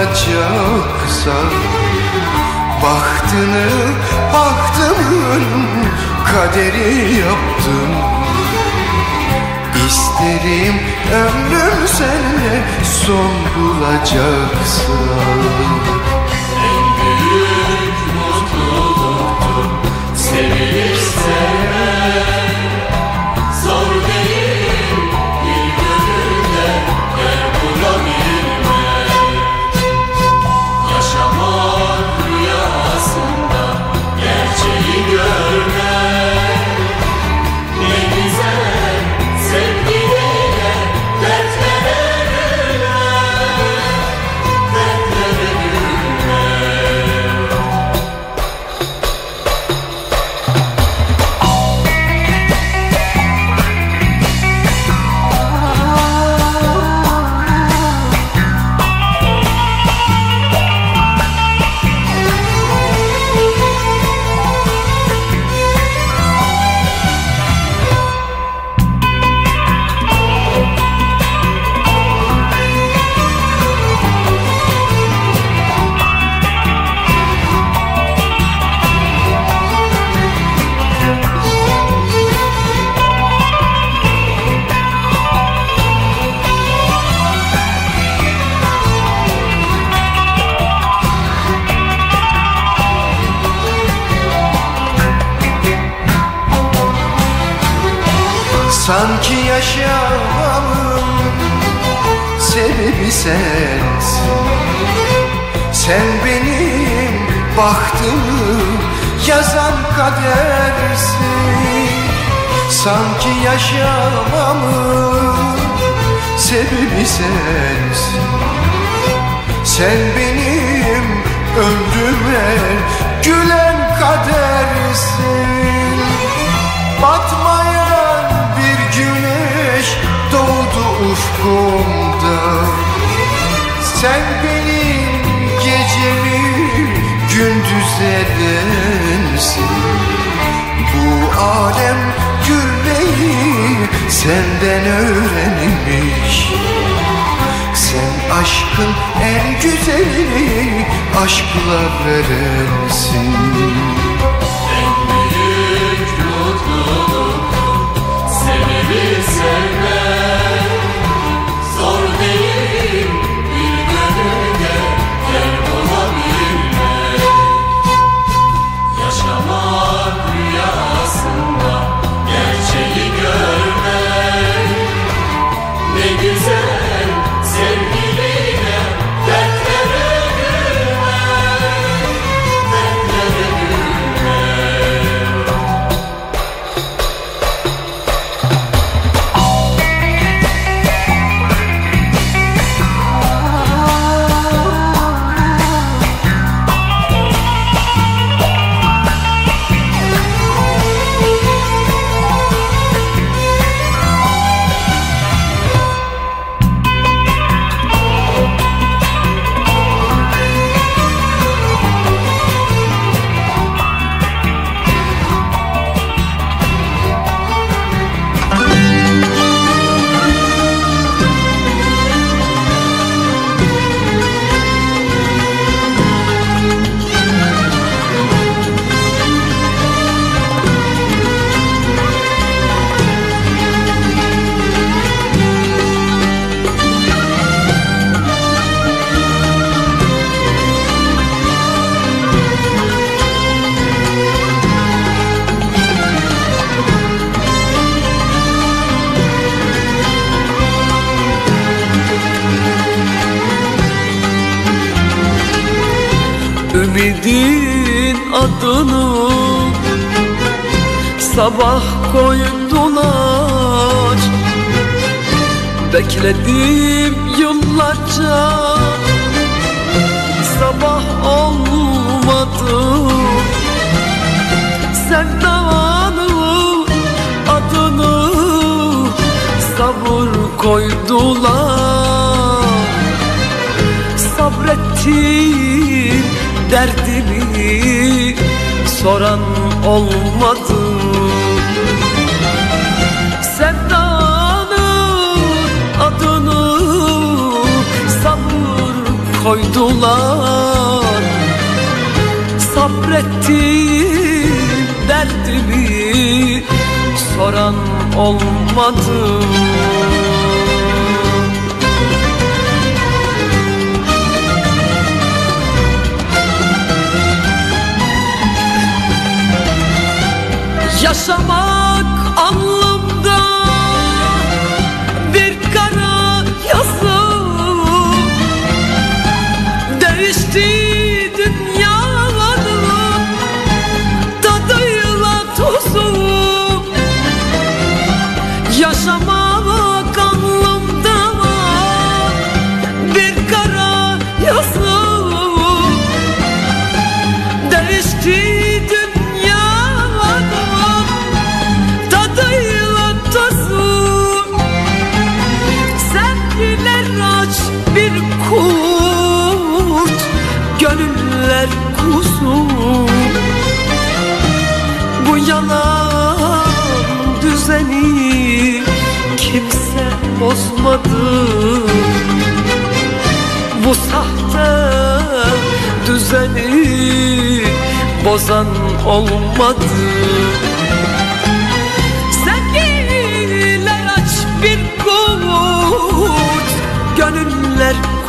bulacaksa Bahtını bahtımın kaderi yaptım. İsterim ömrüm seninle son bulacaksa En büyük mutluluktur sevilip Sanki yaşamamın sebebi sensin. Sen benim bahtımı yazan kadersin. Sanki yaşamamın sebebi sensin. Sen benim ömrüme gülen ufkumda Sen benim gecemi gündüz edensin Bu alem gülmeyi senden öğrenmiş. Sen aşkın en güzelini aşkla verensin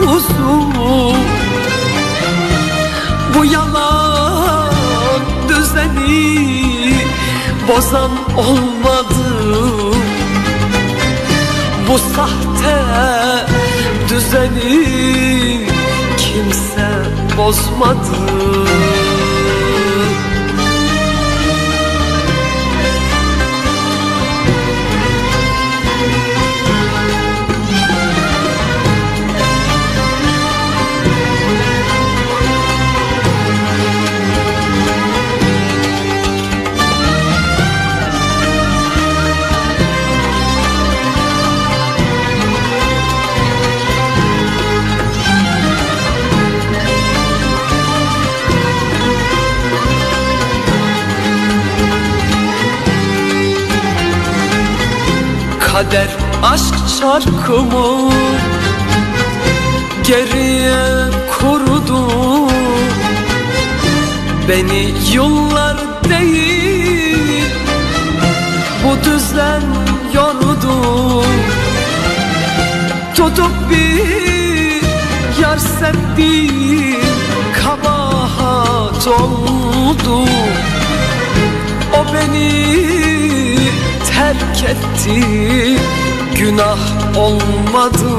Kuzu Bu yalan düzeni Bozan olmadı. Bu sahte düzeni Kimse bozmadı Kader aşk çarkımı geriye kurdu Beni yıllar değil bu düzen yordu Tutup bir yar sevdim kabahat oldu. O beni terk etti. Günah olmadı.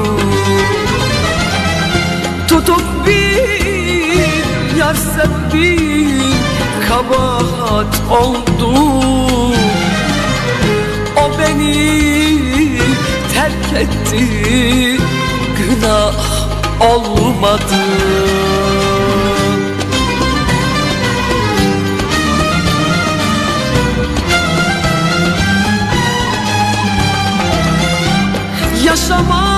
Tutup bir yar sevdim Kabahat oldu. O beni terk etti. Günah olmadı Yaşamak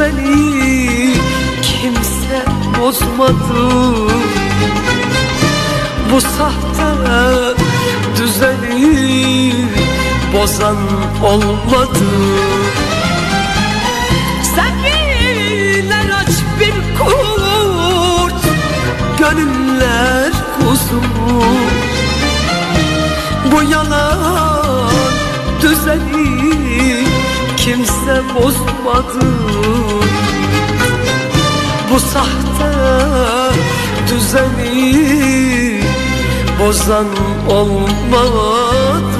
seni kimse bozmadı. Bu sahte düzeni bozan olmadı. Seviler aç bir kurt Gönüller kuzu Bu yalan düzeni kimse bozmadı. Bu sahte düzeni bozan olmadı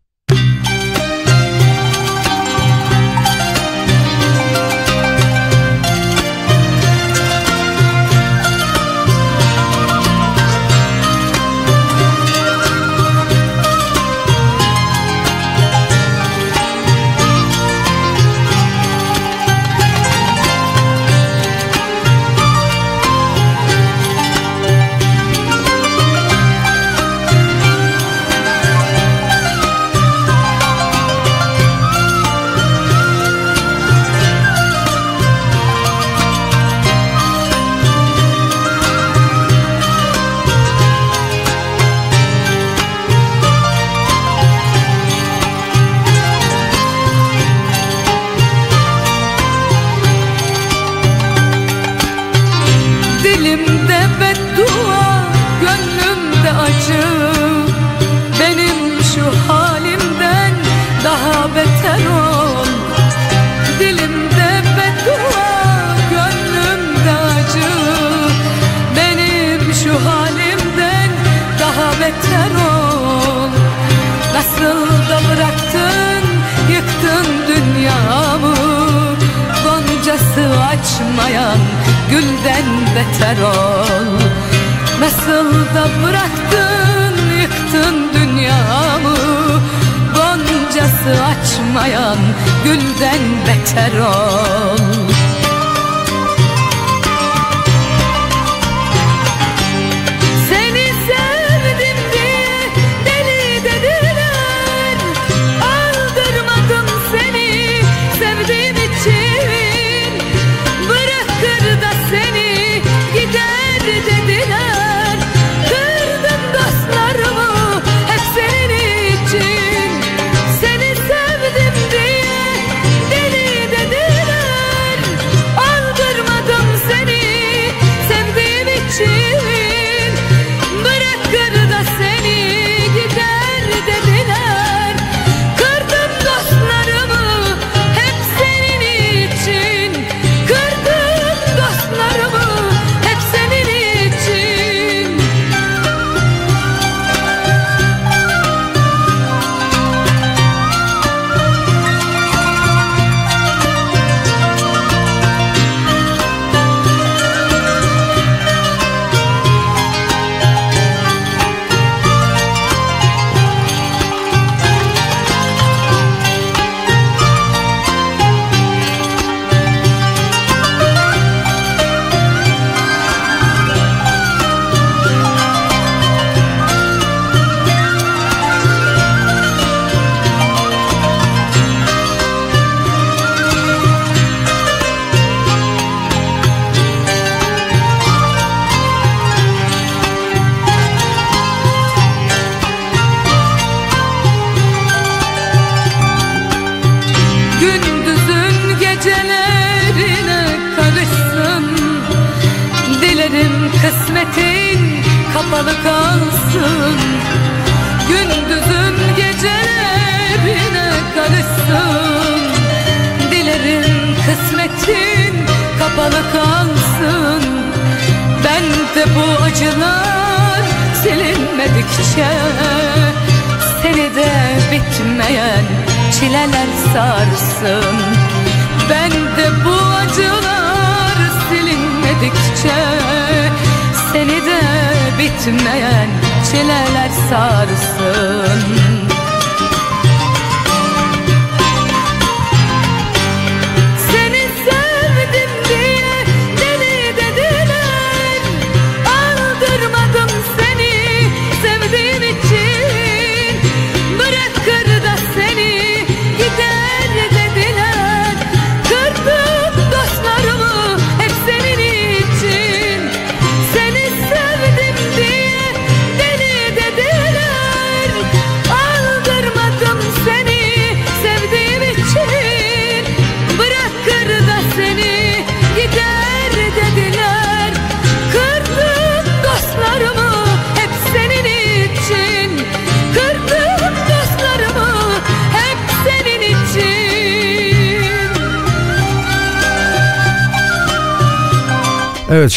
Ol. Nasıl da bıraktın yıktın dünyamı? Goncası açmayan gülden beter ol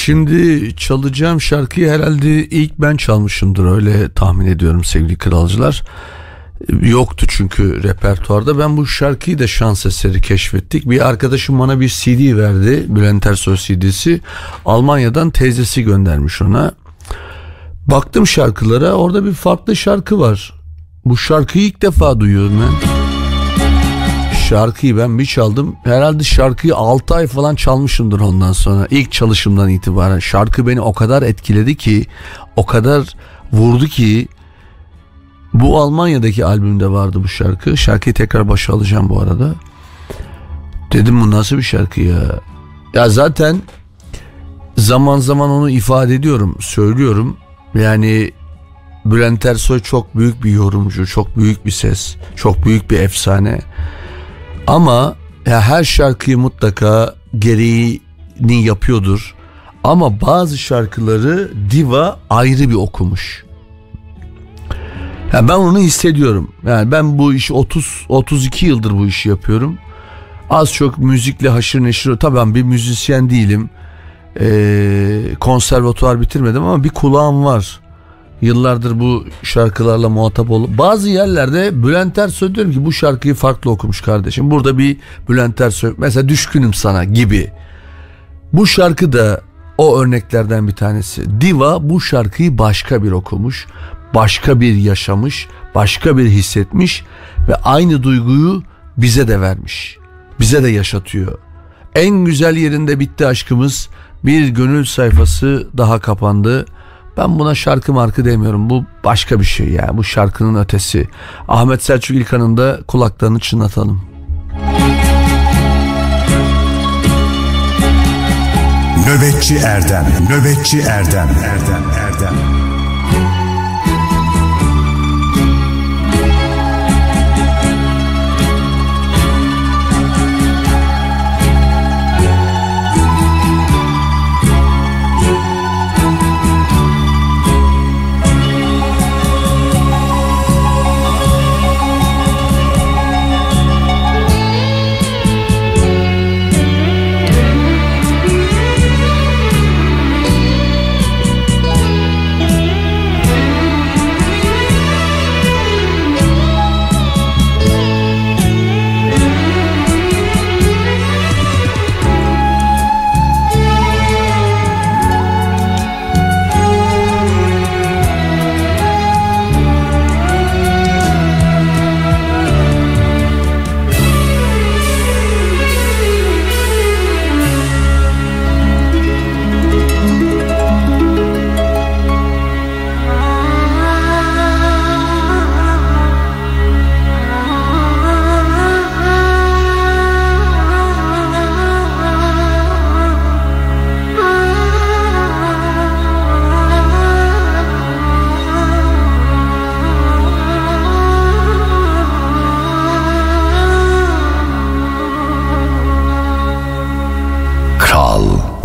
şimdi çalacağım şarkıyı herhalde ilk ben çalmışımdır öyle tahmin ediyorum sevgili kralcılar. Yoktu çünkü repertuarda. Ben bu şarkıyı da şans eseri keşfettik. Bir arkadaşım bana bir CD verdi. Bülent Ersoy CD'si. Almanya'dan teyzesi göndermiş ona. Baktım şarkılara orada bir farklı şarkı var. Bu şarkıyı ilk defa duyuyorum ben şarkıyı ben bir çaldım. Herhalde şarkıyı 6 ay falan çalmışımdır ondan sonra. İlk çalışımdan itibaren. Şarkı beni o kadar etkiledi ki, o kadar vurdu ki bu Almanya'daki albümde vardı bu şarkı. Şarkıyı tekrar başa alacağım bu arada. Dedim bu nasıl bir şarkı ya? Ya zaten zaman zaman onu ifade ediyorum, söylüyorum. Yani Bülent Ersoy çok büyük bir yorumcu, çok büyük bir ses, çok büyük bir efsane. Ama ya her şarkıyı mutlaka gereğini yapıyordur. Ama bazı şarkıları Diva ayrı bir okumuş. Yani ben onu hissediyorum. Yani ben bu işi 30 32 yıldır bu işi yapıyorum. Az çok müzikle haşır neşir. Tabii ben bir müzisyen değilim. Ee, konservatuvar bitirmedim ama bir kulağım var. Yıllardır bu şarkılarla muhatap olup bazı yerlerde Bülent Ersoy diyorum ki bu şarkıyı farklı okumuş kardeşim. Burada bir Bülent Ersoy mesela düşkünüm sana gibi. Bu şarkı da o örneklerden bir tanesi. Diva bu şarkıyı başka bir okumuş, başka bir yaşamış, başka bir hissetmiş ve aynı duyguyu bize de vermiş. Bize de yaşatıyor. En güzel yerinde bitti aşkımız. Bir gönül sayfası daha kapandı. Ben buna şarkı markı demiyorum. Bu başka bir şey yani. Bu şarkının ötesi. Ahmet Selçuk İlkan'ın da kulaklarını çınlatalım. Nöbetçi Erdem, Nöbetçi Erdem, Erdem, Erdem.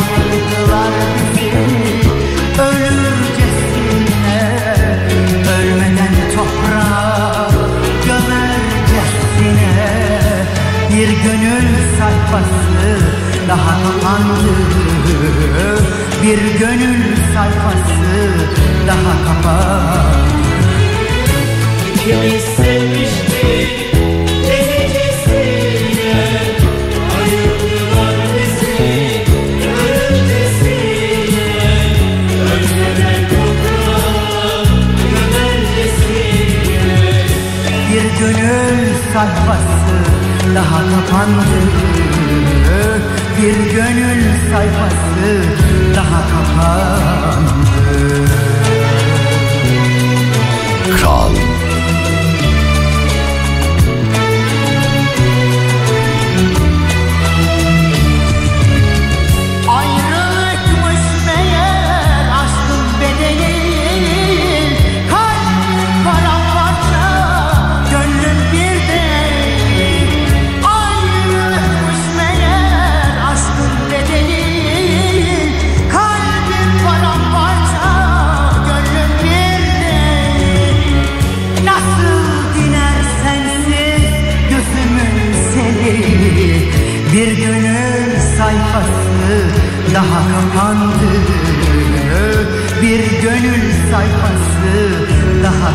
kaldırdılar bizi Ölürcesine. Ölmeden toprağa Gömercesine Bir gönül sayfası daha kapandı. Bir gönül sayfası daha kapandı. Kimisi daha kapandı. Bir gönül sayfası daha kapandı. Kral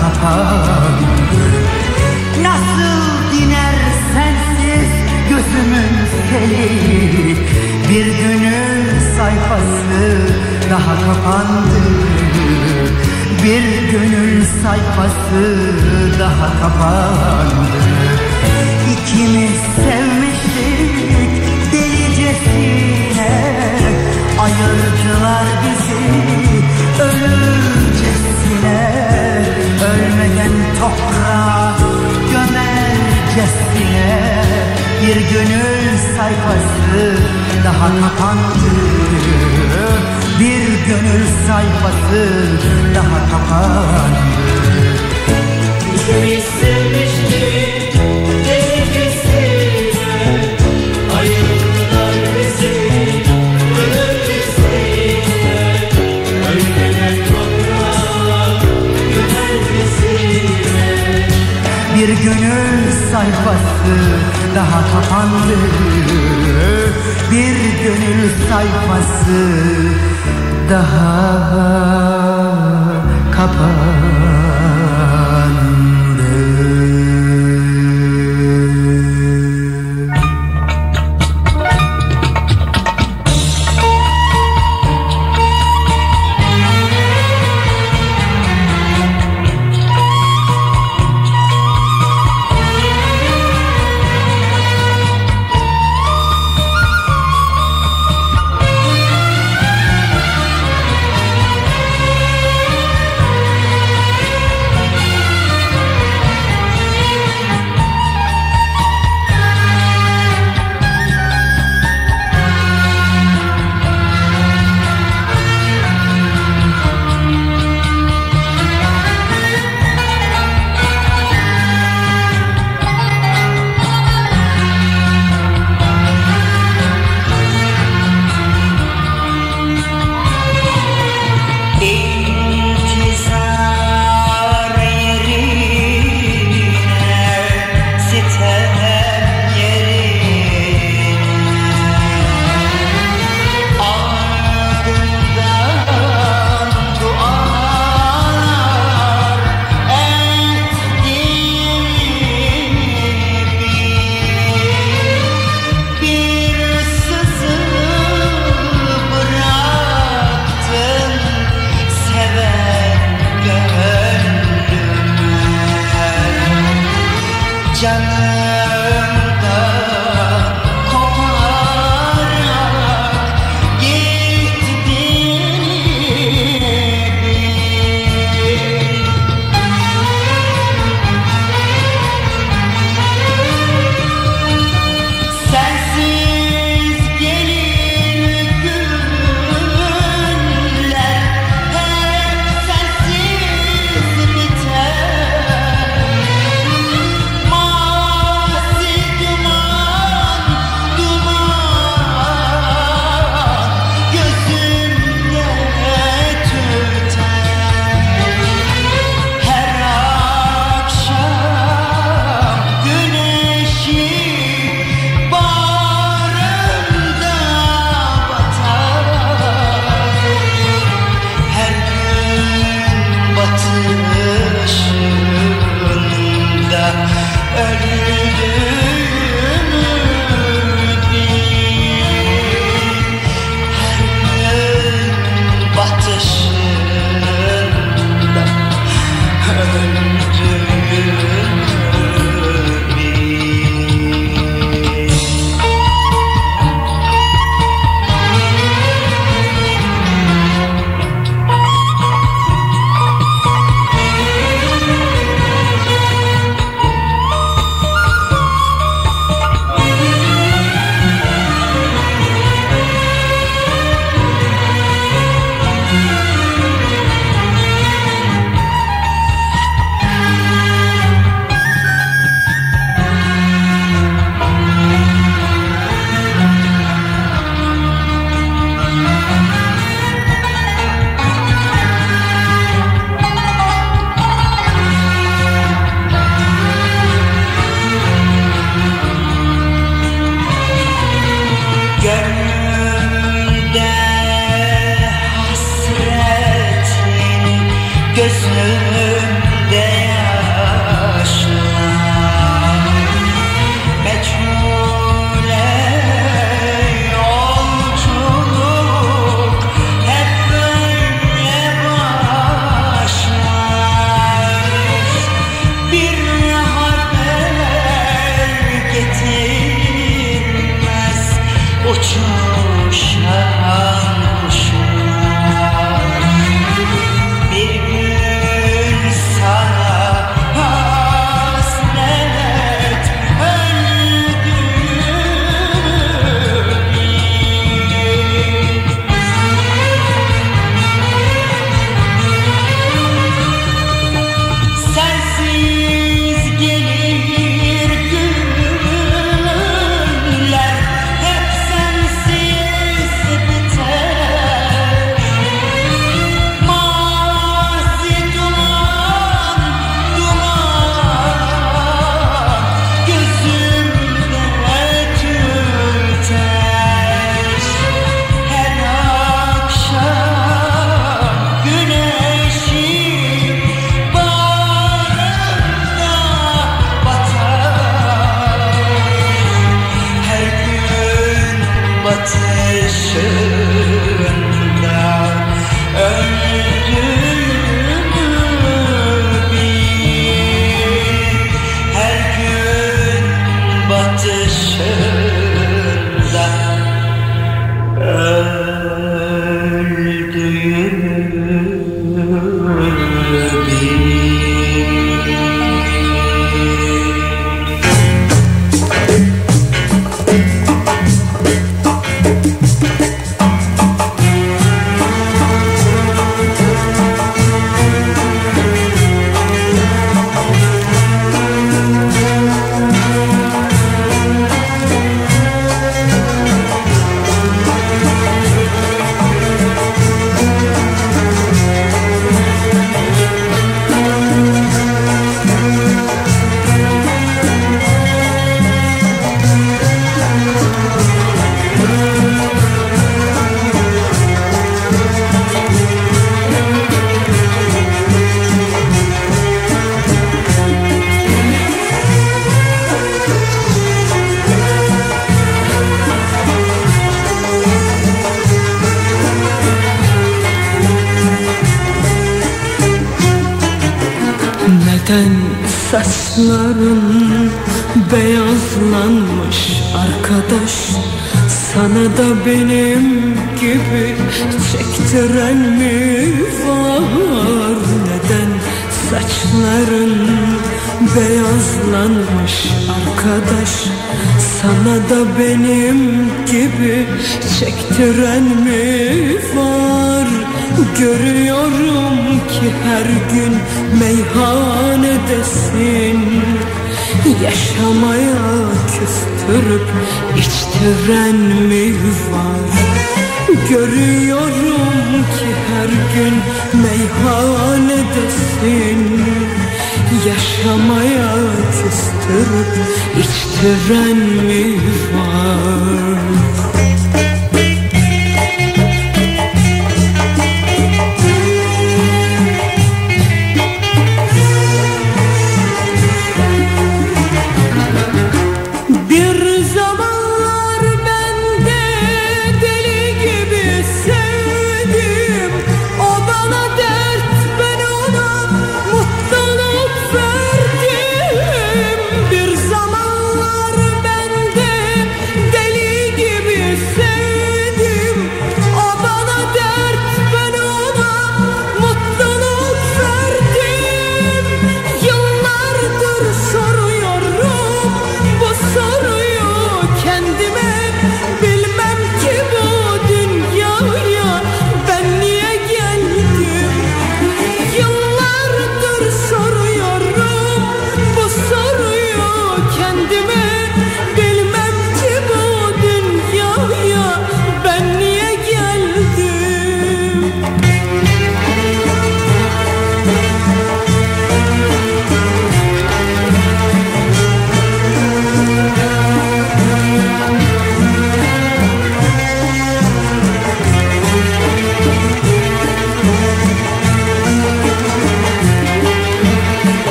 kapandı. Nasıl diner sensiz gözümün seli? Bir gönül sayfası daha kapandı. Bir gönül sayfası daha kapandı. İkimiz sevmiştik delicesine. Ayırdılar bizi ölümcesine Ölmeden toprağa gömercesine Bir gönül sayfası daha kapandı. Bir gönül sayfası daha kapandı Bir gönül sayfası daha kapandı. Bir gönül sayfası daha kapandı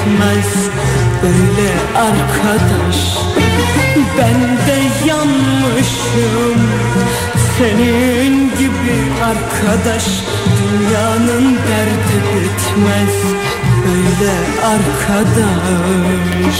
gitmez böyle arkadaş. Ben de yanmışım senin gibi arkadaş. Dünyanın derdi bitmez böyle arkadaş.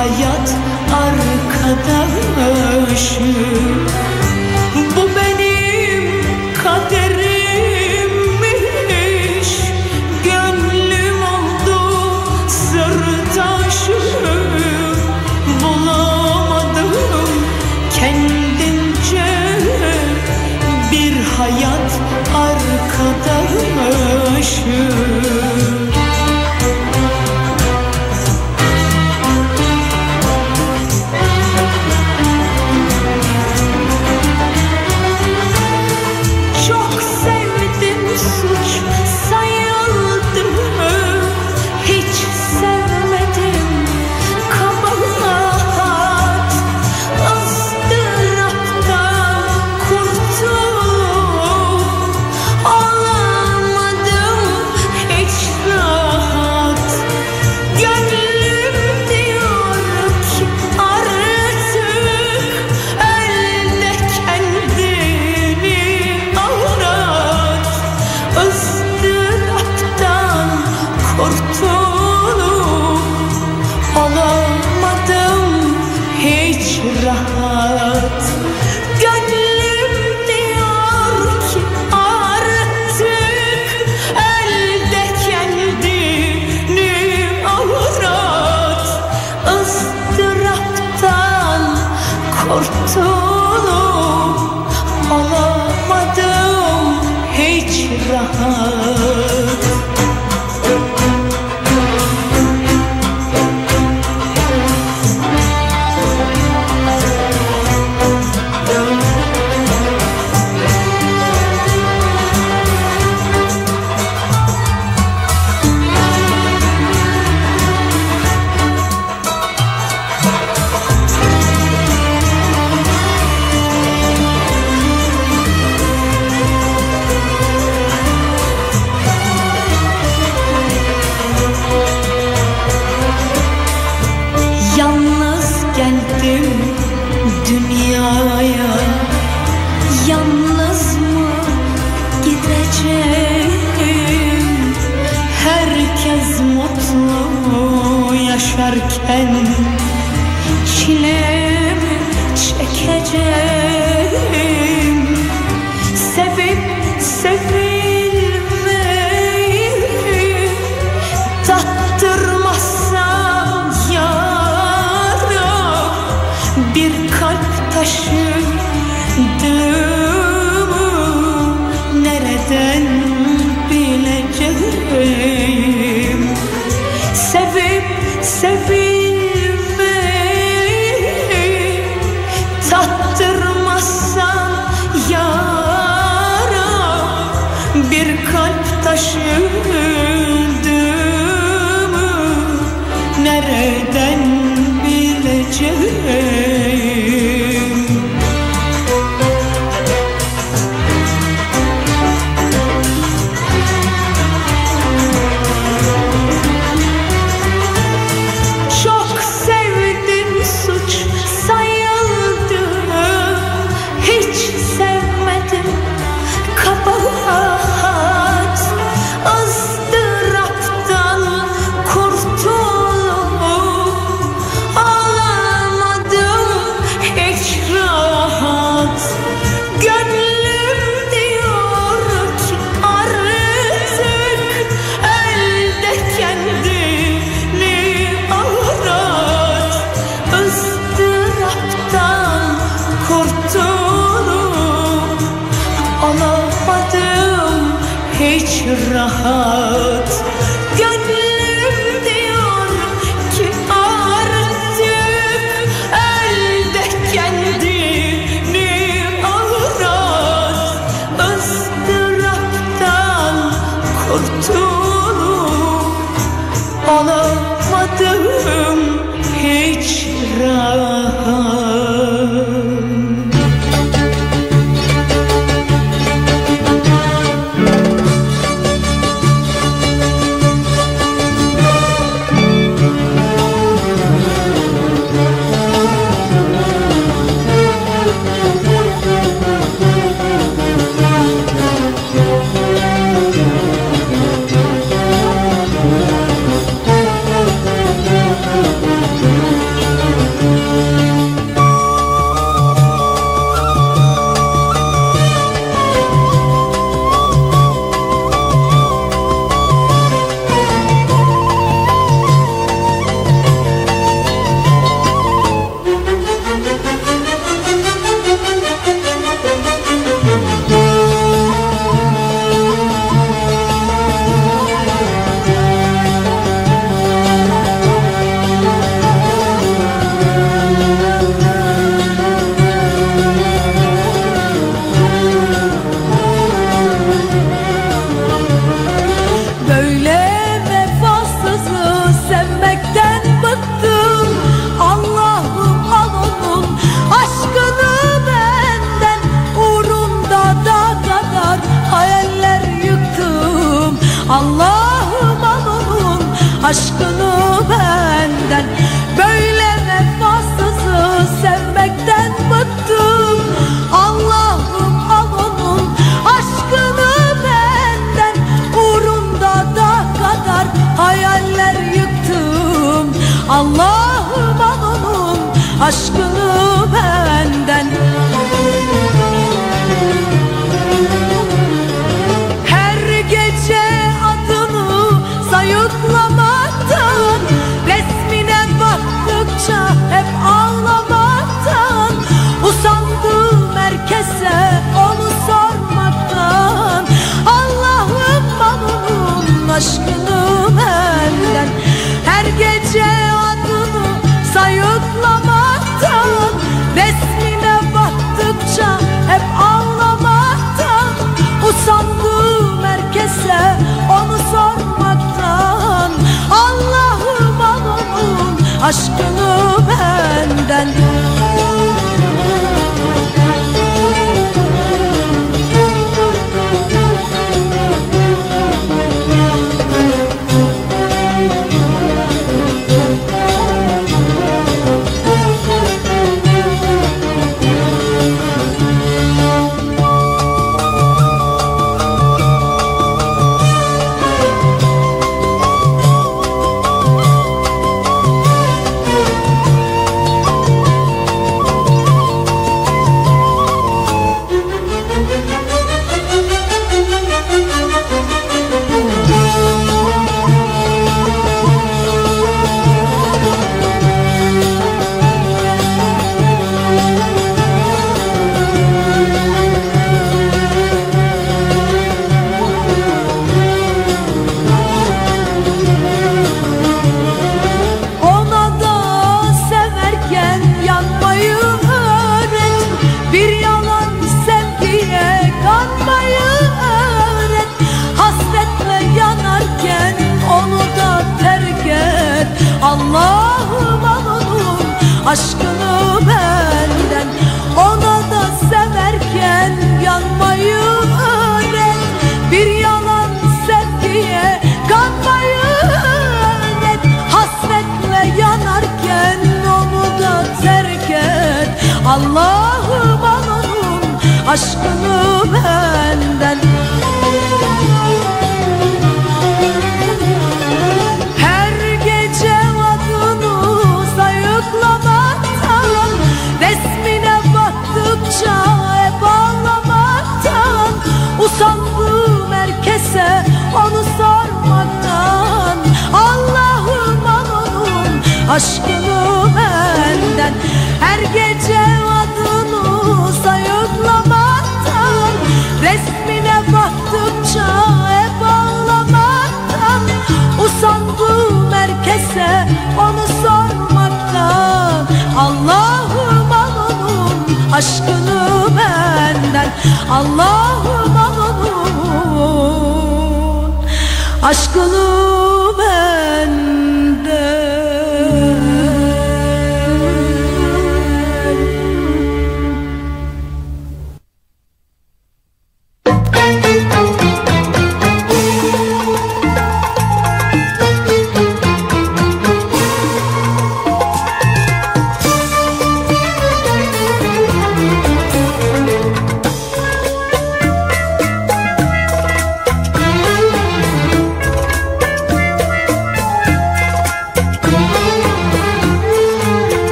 hayat arkadaşım Bu benim kaderimmiş Gönlüm oldu sırdaşım Bulamadım kendince bir hayat arkadaşım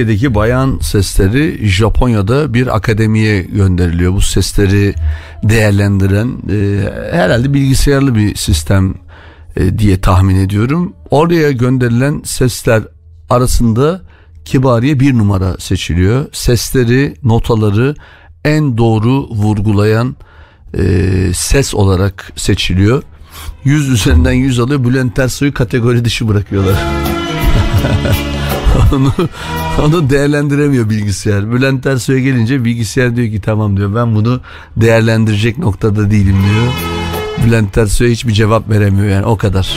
Türkiye'deki bayan sesleri Japonya'da bir akademiye gönderiliyor. Bu sesleri değerlendiren e, herhalde bilgisayarlı bir sistem e, diye tahmin ediyorum. Oraya gönderilen sesler arasında Kibariye bir numara seçiliyor. Sesleri, notaları en doğru vurgulayan e, ses olarak seçiliyor. 100 üzerinden 100 alıyor. Bülent Ersoy'u kategori dışı bırakıyorlar. onu, onu değerlendiremiyor bilgisayar. Bülent Ersoy'a gelince bilgisayar diyor ki tamam diyor ben bunu değerlendirecek noktada değilim diyor. Bülent Ersoy'a hiçbir cevap veremiyor yani o kadar.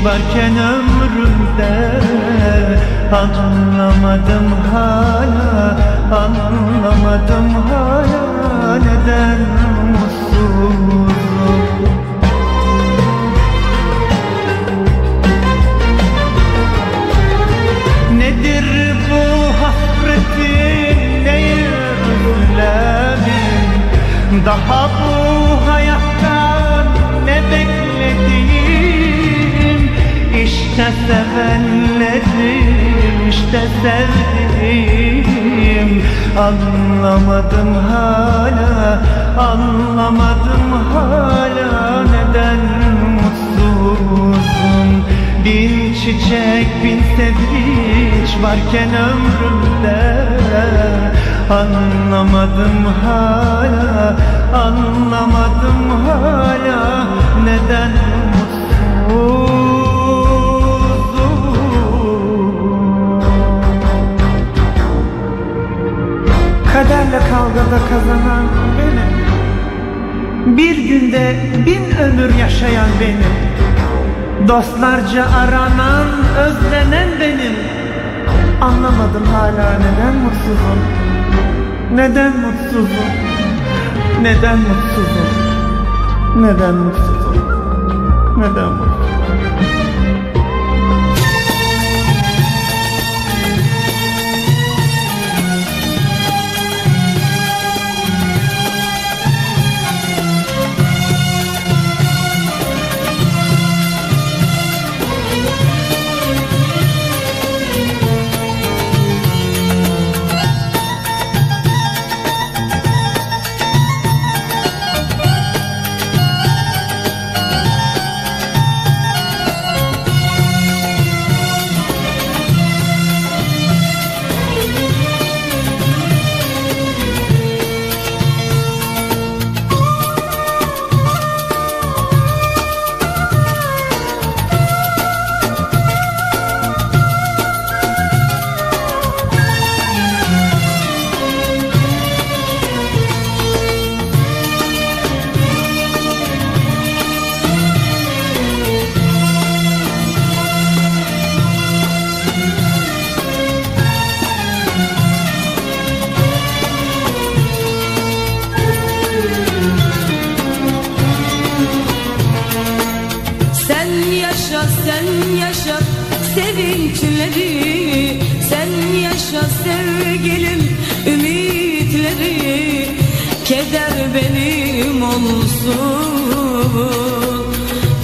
Sevinç varken ömrümde Anlamadım hala, anlamadım hala Neden mutsuzum. Nedir bu hasretin neyi özlemin Daha bu sevenlerim işte sevdiğim. Anlamadım hala anlamadım hala Neden mutsuzum. Bin çiçek bin sevinç varken ömrümde. Anlamadım hala, anlamadım hala Neden Kaderle kavgada kazanan benim. Bir günde bin ömür yaşayan benim. Dostlarca aranan, özlenen benim. Anlamadım hala neden mutsuzum? Neden mutsuzum? Neden mutsuzum? Neden mutsuzum? Neden mutsuzum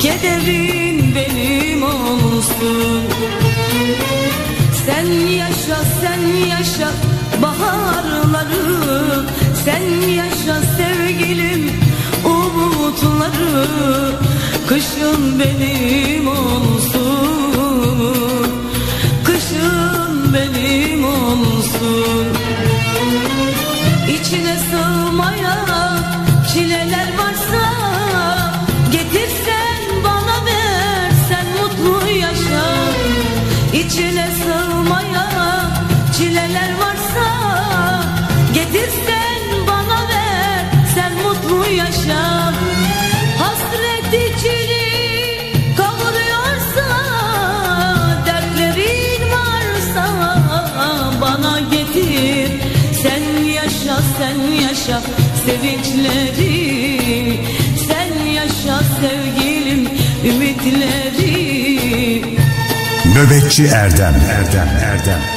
Kederin benim olsun. Sen yaşa sen yaşa baharları. Sen yaşa sevgilim umutları. Kışın benim olsun. Kışın benim olsun. İçine sığmayan çileler varsa Hasret içini kavuruyorsa Dertlerin varsa bana getir. Sen yaşa sen yaşa sevinçleri. Sen yaşa sevgilim ümitleri. Nöbetçi Erdem Erdem Erdem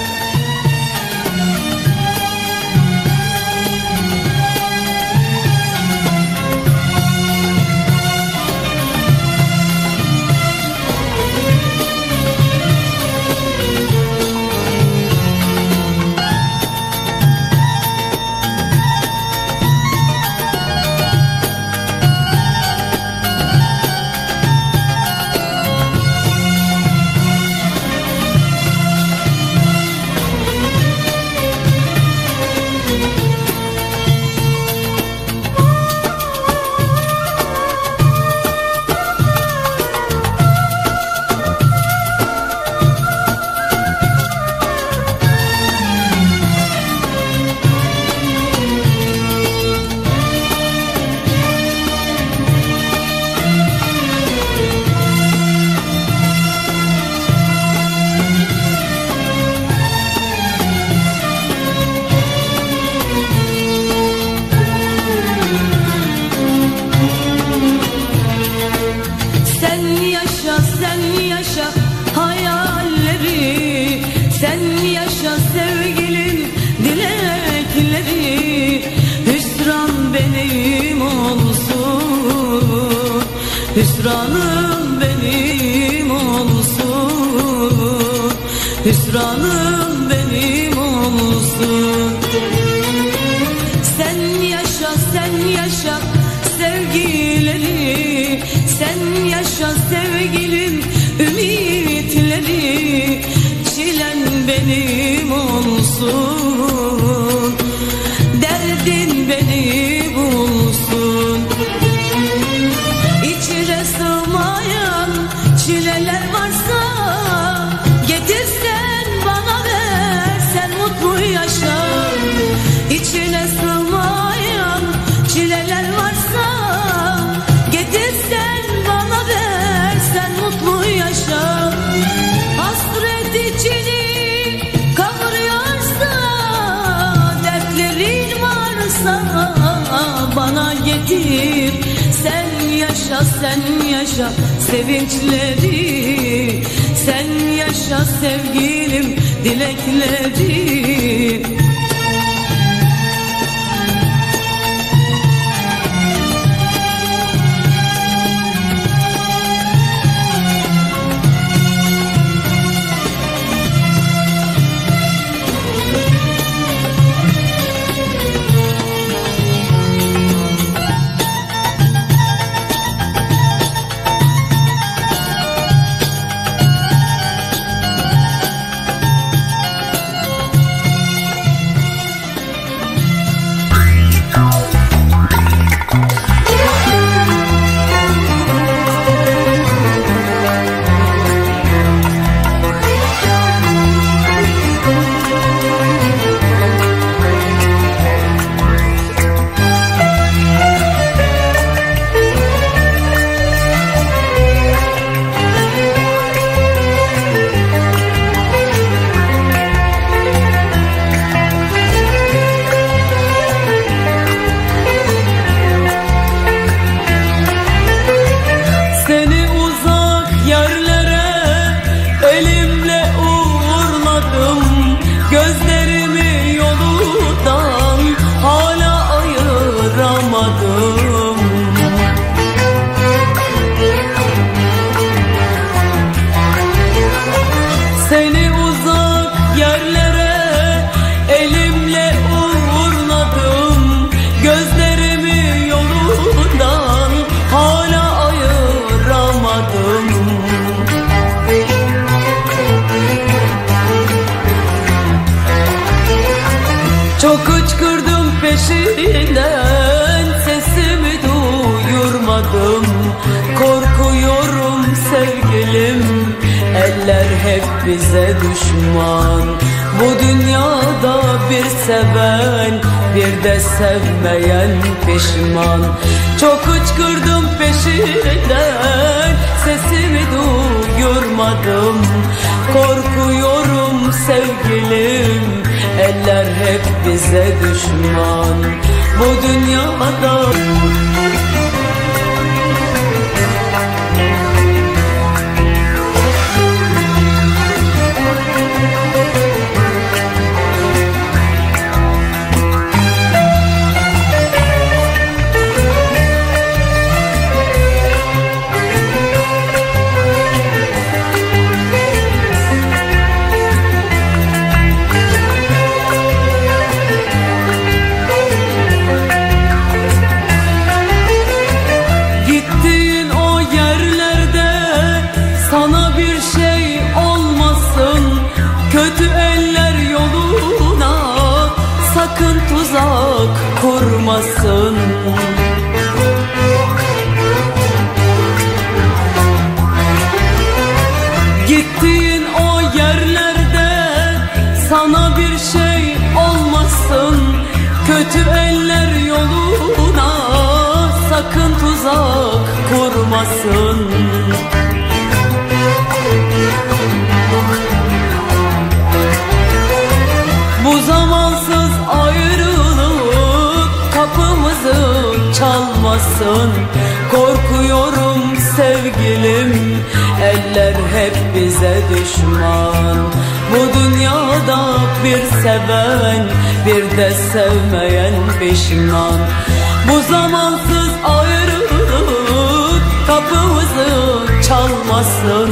çalmasın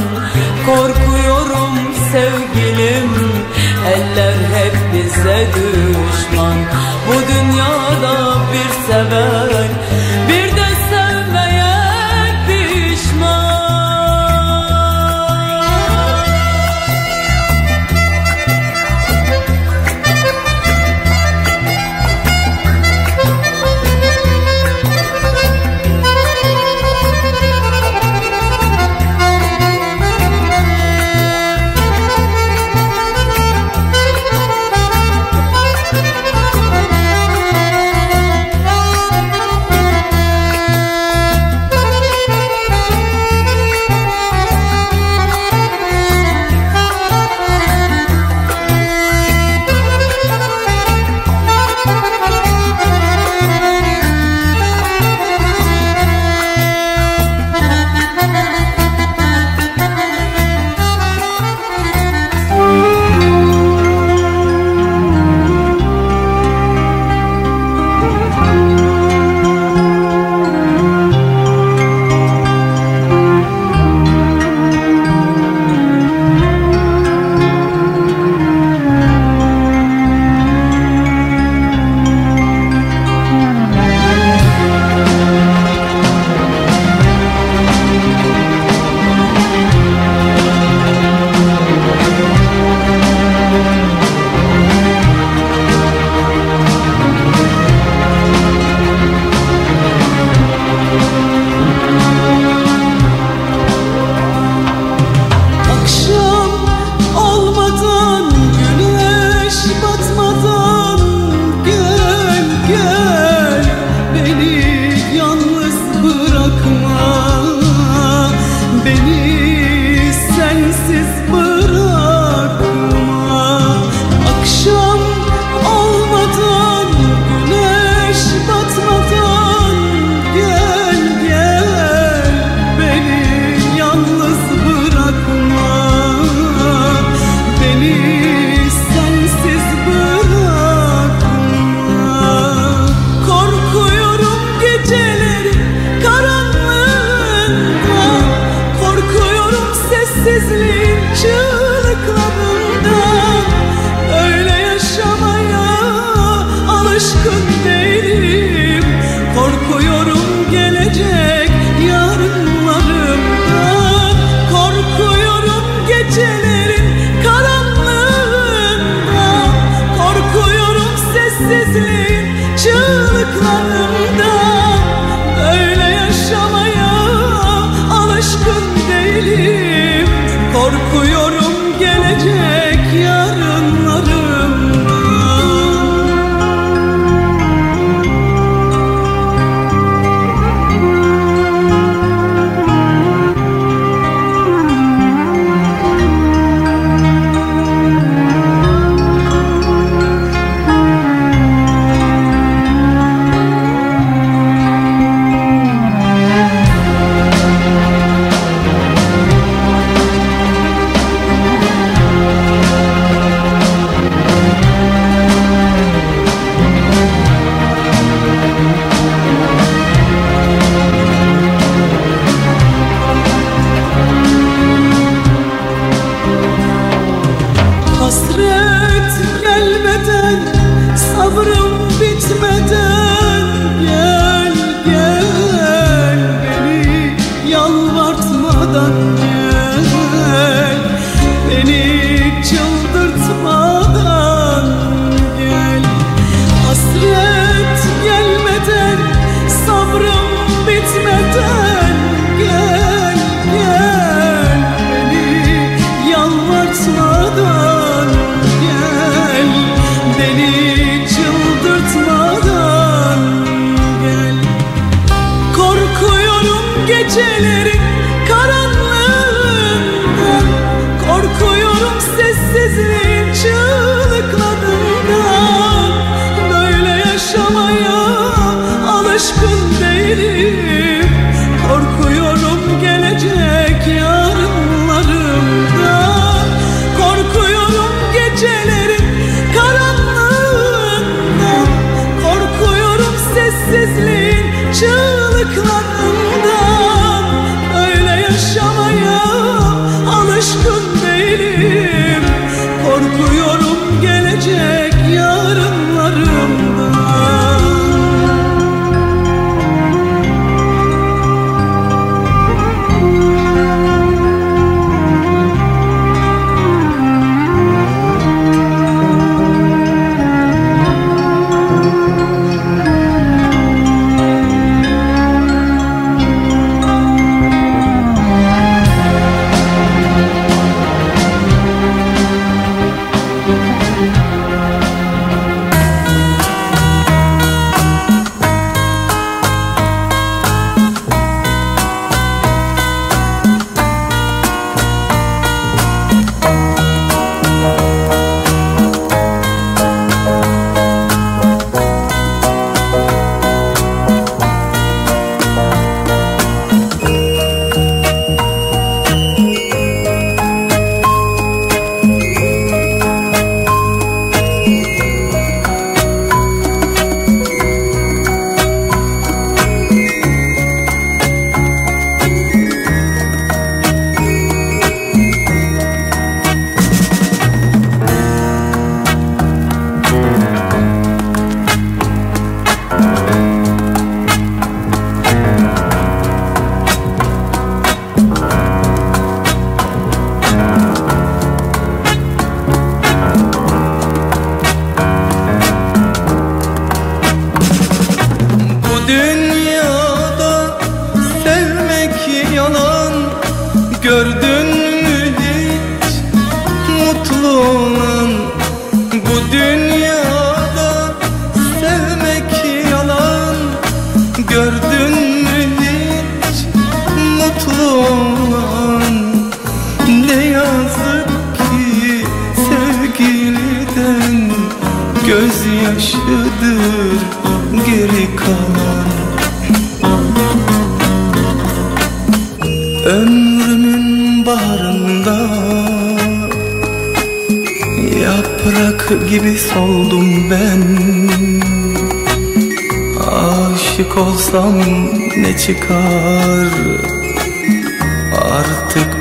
Korkuyorum sevgilim Eller hep bize düşman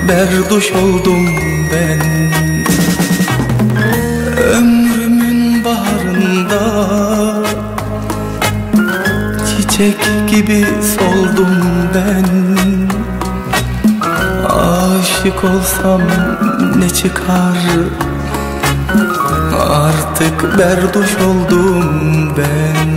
berduş oldum ben. Ömrümün baharında Çiçek gibi soldum ben. Aşık olsam ne çıkar? Artık berduş oldum ben.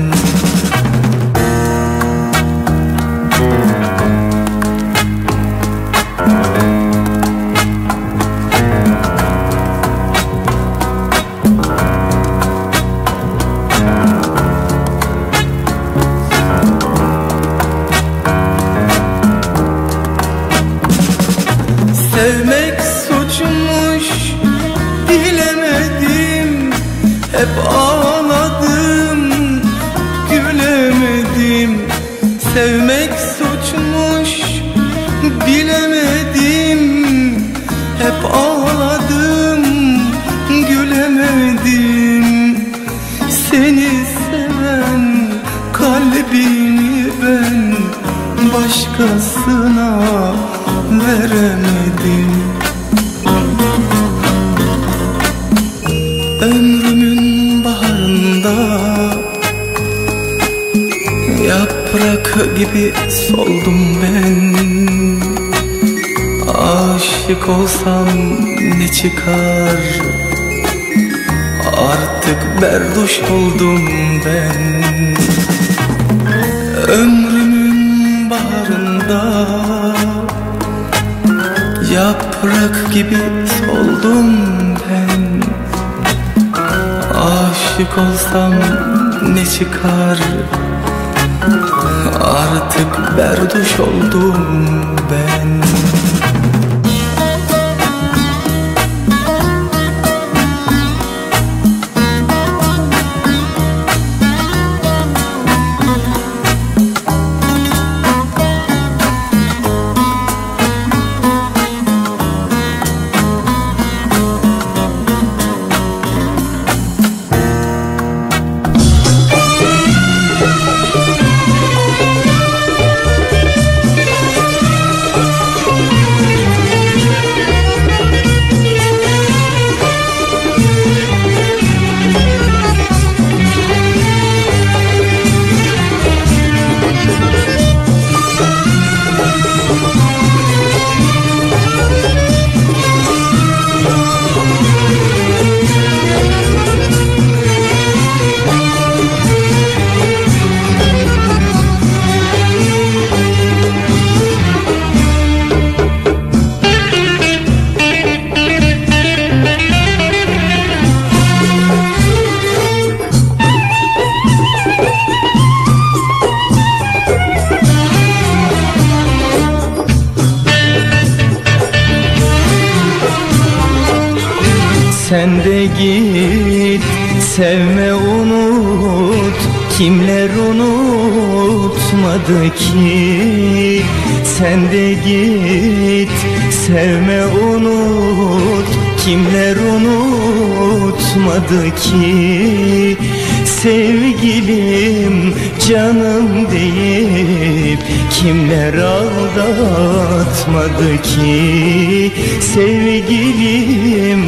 sevgilim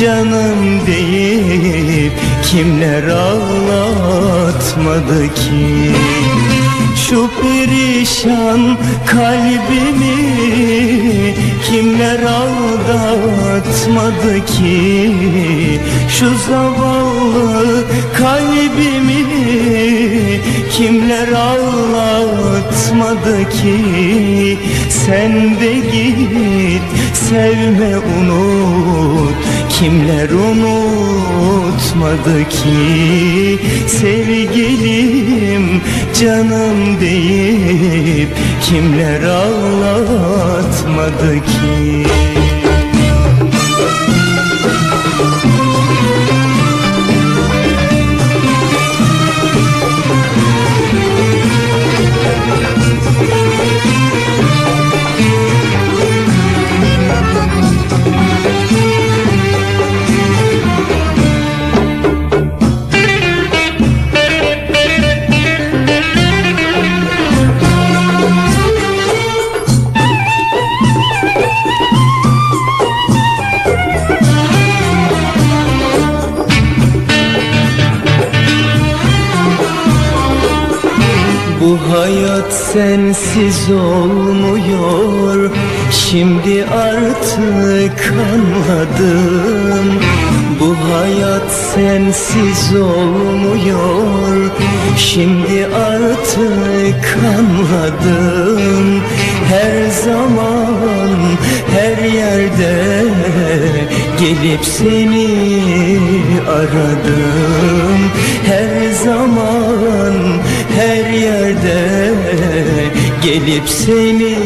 canım deyip kimler ağlatmadı ki? Şu perişan kalbimi Kimler aldatmadı ki? Şu zavallı kalbimi Kimler ağlatmadı ki? Sen de git sevme unut. Kimler unutmadı ki Sevgilim canım deyip Kimler ağlatmadı ki sensiz olmuyor. Şimdi artık anladım. Bu hayat sensiz olmuyor. Şimdi artık anladım. Her zaman her yerde Gelip seni aradım. Her zaman her yerde Gelip seni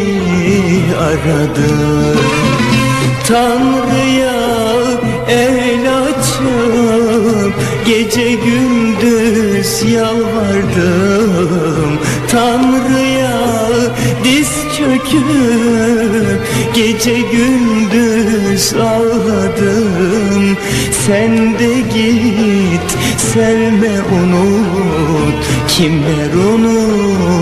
aradım. Tanrı'ya el açıp Gece gündüz yalvardım. Tanrı'ya diz çöküp Gece gündüz ağladım. Sen de git sevme unut. Kimler unutmadı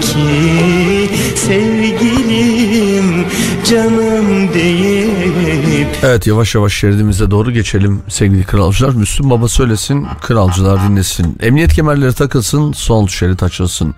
ki Sevgilim canım deyip Evet yavaş yavaş şeridimize doğru geçelim sevgili kralcılar. Müslüm Baba söylesin, kralcılar dinlesin. Emniyet kemerleri takılsın, sol şerit açılsın.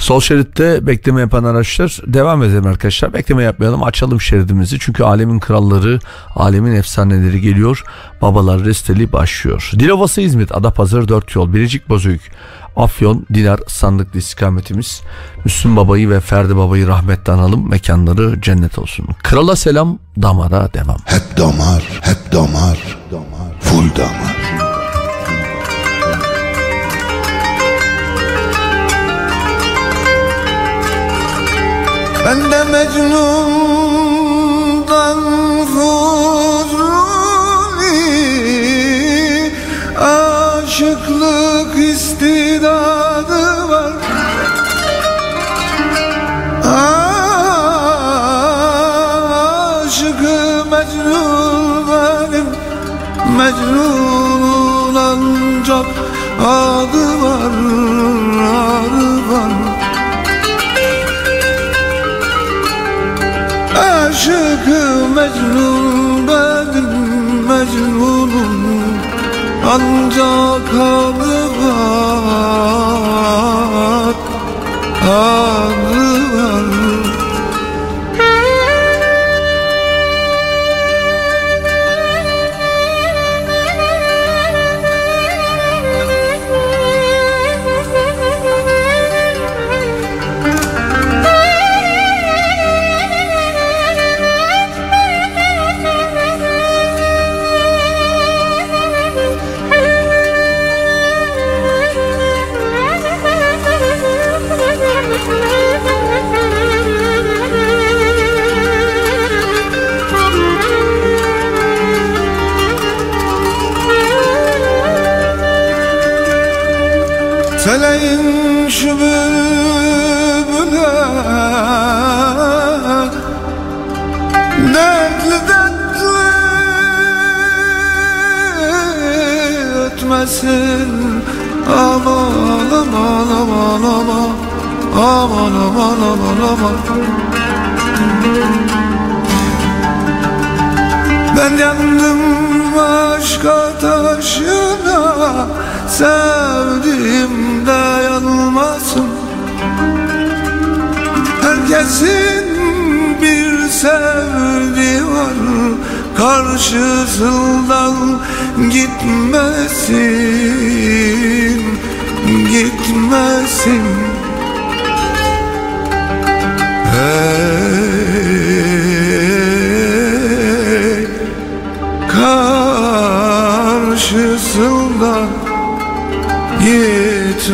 Sol şeritte bekleme yapan araçlar devam edelim arkadaşlar. Bekleme yapmayalım, açalım şeridimizi. Çünkü alemin kralları, alemin efsaneleri geliyor. Babalar resteli başlıyor. Dilovası İzmit, Adapazarı 4 yol, Biricik Bozüyük, Afyon, Dinar sandıklı istikametimiz. Müslüm Baba'yı ve Ferdi Baba'yı rahmetle analım. Mekanları cennet olsun. Krala selam, damara devam. Hep damar, hep damar, damar, full damar. Ben de Mecnun'dan Mecnun'un ancak adı var Adı var. Aşıkı Mecnun benim Mecnun'um. Ancak adı var Adı ötmesin Aman aman aman aman. Aman aman aman aman. Ben yandım aşk ateşine Sevdim de yanmasın. Herkesin bir sevdiği var karşısından gitmesin gitmesin. Hey, karşısından gitmesin.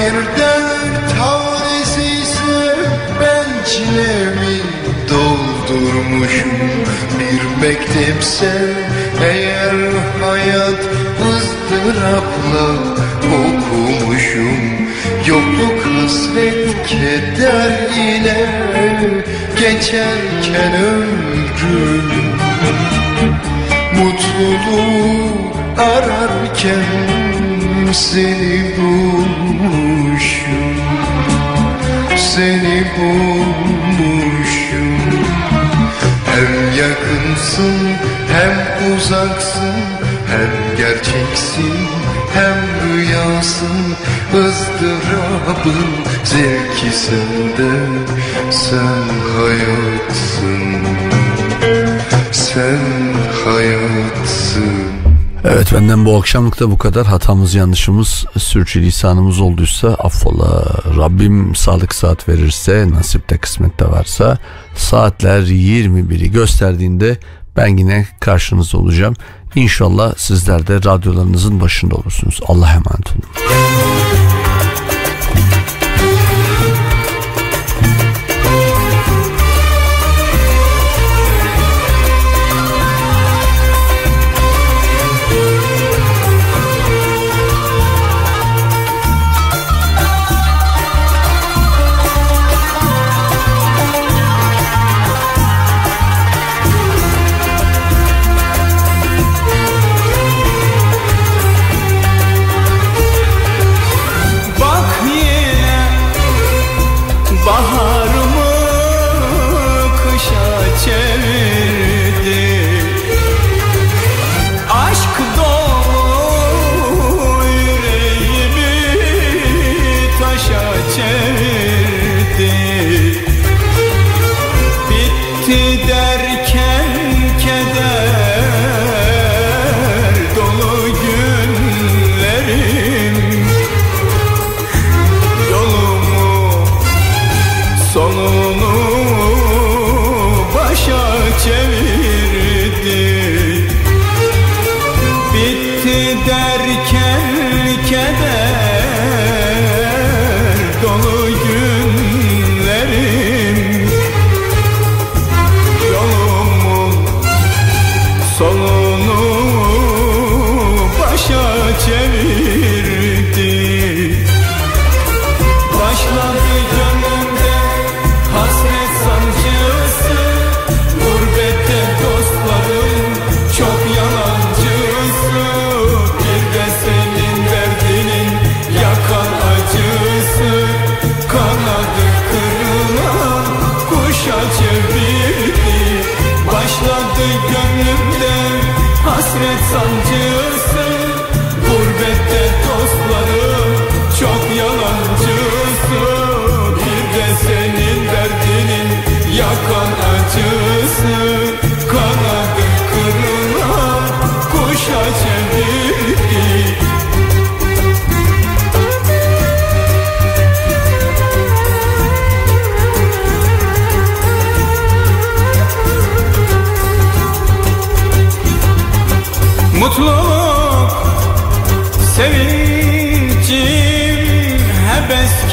Bir dert havanesi ise ben çilemi doldurmuşum. Bir mektepse eğer hayat ızdırapla okumuşum. Yokluk hasret keder ile geçerken ömrüm Mutluluğu ararken seni bulmuşum. Seni bulmuşum. Hem yakınsın hem uzaksın Hem gerçeksin hem rüyasın ızdırabın zevki sende Sen hayatsın. Sen hayatsın Evet benden bu akşamlık da bu kadar. Hatamız yanlışımız sürçülisanımız olduysa affola. Rabbim sağlık saat verirse nasipte kısmette varsa saatler 21'i gösterdiğinde ben yine karşınızda olacağım. İnşallah sizler de radyolarınızın başında olursunuz. Allah'a emanet olun.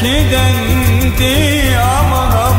Hep eskidendi aman aman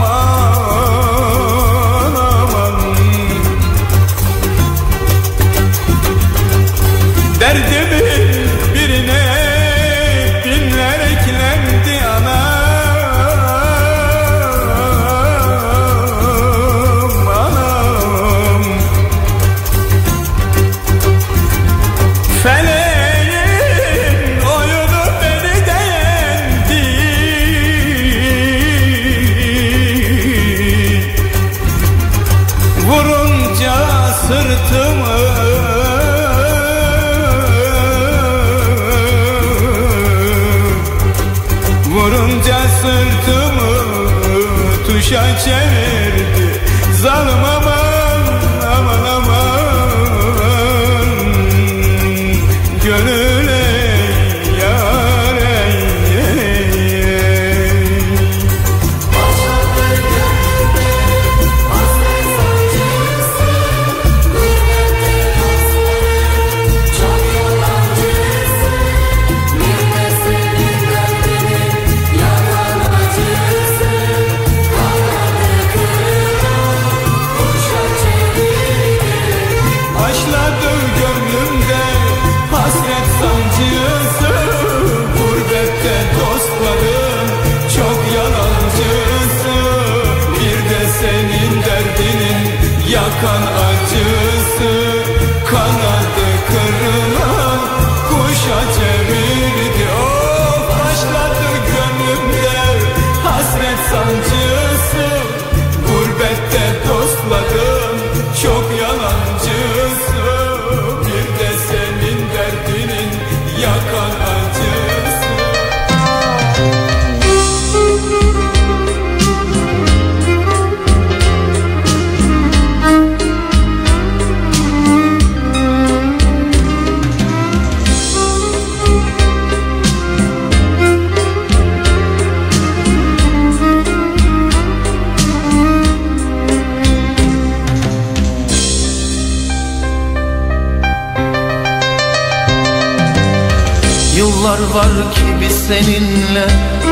var ki biz seninle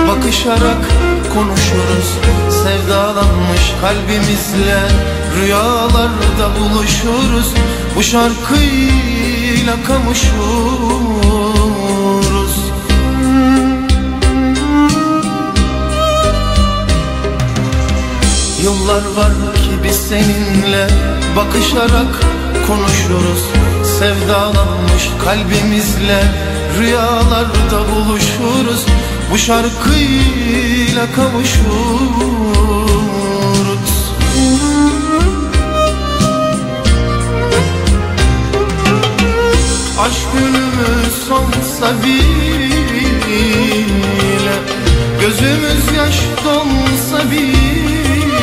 bakışarak konuşuruz. Sevdalanmış kalbimizle rüyalarda buluşuruz. Bu şarkıyla kavuşuruz. Yıllar var ki biz seninle bakışarak konuşuruz. Sevdalanmış kalbimizle rüyalarda buluşuruz. Bu şarkıyla kavuşuruz. Aşk günümüz sonsa bile Gözümüz yaş dolsa bile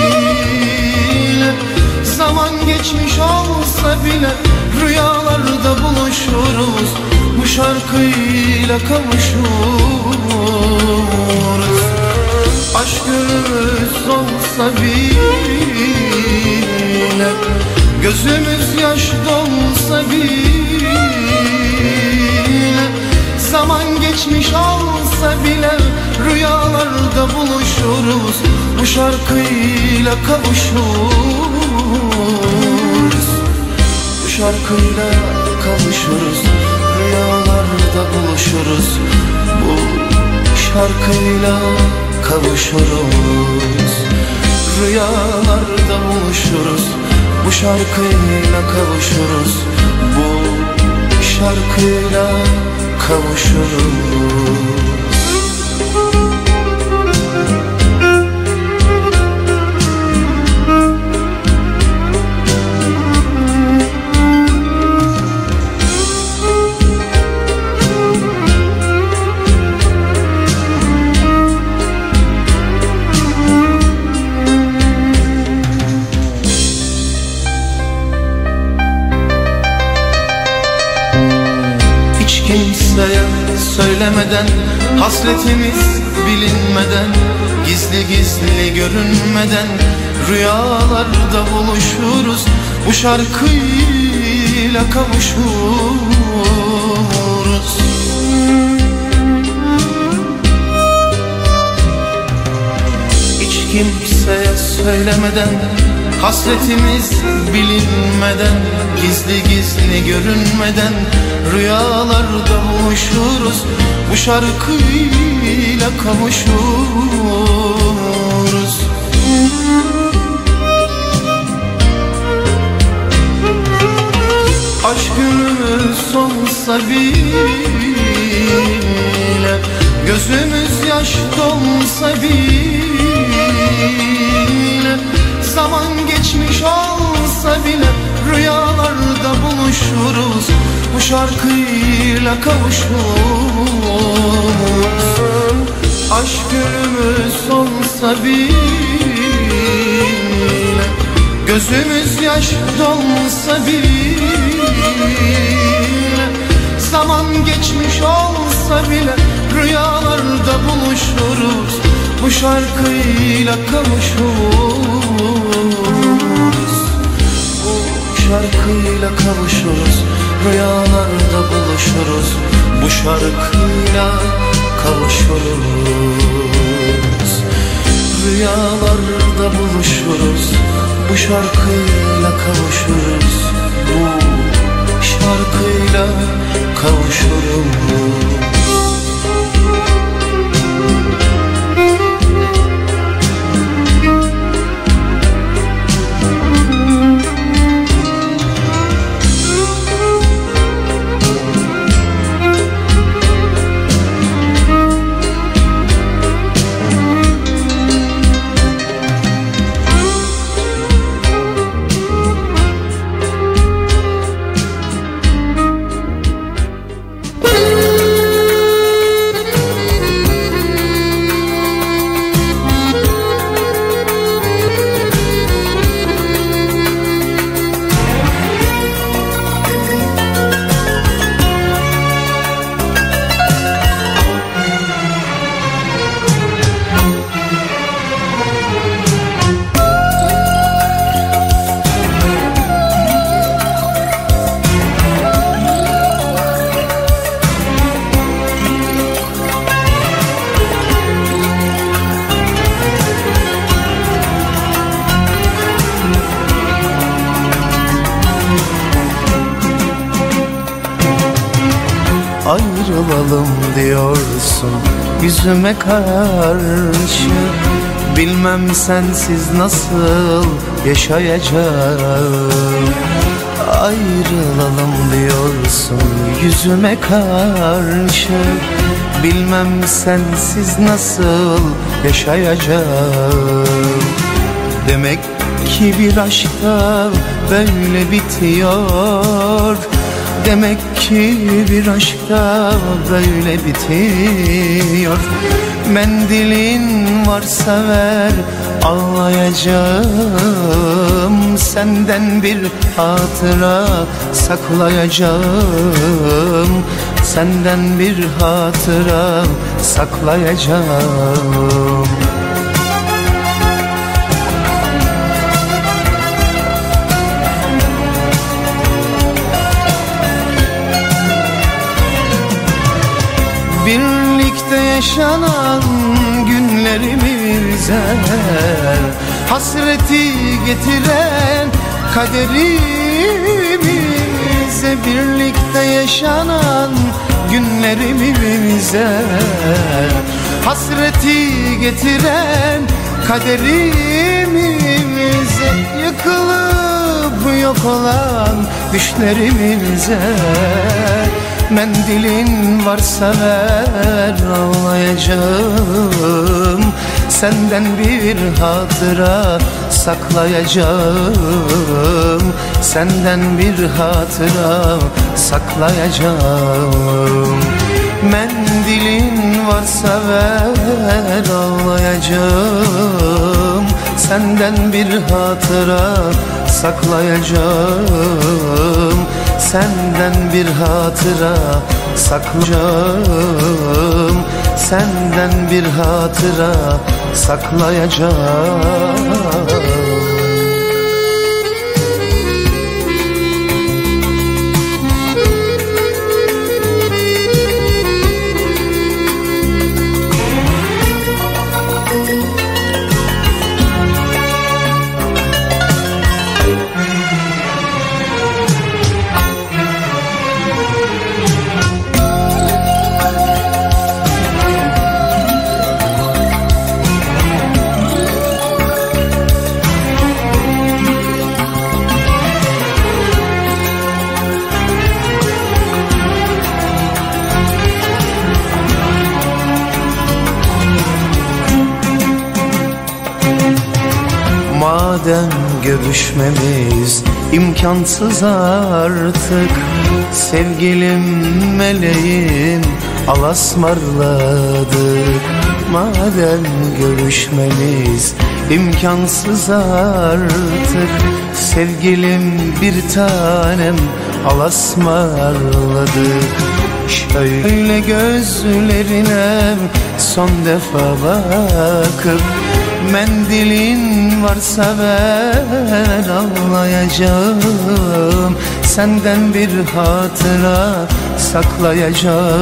Zaman geçmiş olsa bile Rüyalarda buluşuruz Bu şarkıyla kavuşuruz. Aşk günümüz olsa bile Gözümüz yaş dolsa bile Zaman geçmiş olsa bile Rüyalarda buluşuruz. Bu şarkıyla kavuşuruz. Bu şarkıyla kavuşuruz Rüyalarda buluşuruz. Bu şarkıyla kavuşuruz. Rüyalarda buluşuruz. Bu şarkıyla kavuşuruz. Bu şarkıyla kavuşuruz söylemeden Hasretimiz bilinmeden Gizli gizli görünmeden Rüyalarda buluşuruz. Bu şarkıyla kavuşuruz. Hiç kimseye söylemeden Hasretimiz bilinmeden Gizli gizli görünmeden Rüyalarda buluşuruz Bu şarkıyla kavuşuruz. Aşk günümüz sonsa bile Gözümüz yaş dolsa bile Zaman geçmiş olsa bile Rüyalarda buluşuruz. Bu şarkıyla kavuşuruz. Aşk günümüz sonsa bile Gözümüz yaş dolsa bile. Zaman geçmiş olsa bile Rüyalarda buluşuruz Bu şarkıyla kavuşuruz. Bu şarkıyla kavuşuruz. Rüyalarda buluşuruz. Bu şarkıyla kavuşuruz. Rüyalarda buluşuruz. Bu şarkıyla kavuşuruz. Bu şarkıyla kavuşuruz ayrılalım diyorsun. Yüzüme karşı Bilmem sensiz nasıl yaşayacağım. Ayrılalım diyorsun yüzüme karşı Bilmem sensiz nasıl yaşayacağım. Demek ki bir aşkta böyle bitiyor Demek ki bir aşkta böyle bitiyor. Mendilin varsa ver ağlayacağım. Senden bir hatıra saklayacağım. Senden bir hatıra saklayacağım yaşanan günlerimize Hasreti getiren kaderimize Birlikte yaşanan günlerimize Hasreti getiren kaderimize Yıkılıp yok olan düşlerimize Mendilin varsa ver ağlayacağım. Senden bir hatıra saklayacağım. Senden bir hatıra saklayacağım. Mendilin varsa ver ağlayacağım. Senden bir hatıra saklayacağım Senden bir hatıra saklayacağım. Senden bir hatıra saklayacağım Madem görüşmemiz imkansız artık. Sevgilim meleğim alasmarladık. Madem görüşmemiz imkansız artık. Sevgilim bir tanem alasmarladık. Şöyle gözlerine son defa bakıp Mendilin varsa ver ağlayacağım Senden bir hatıra saklayacağım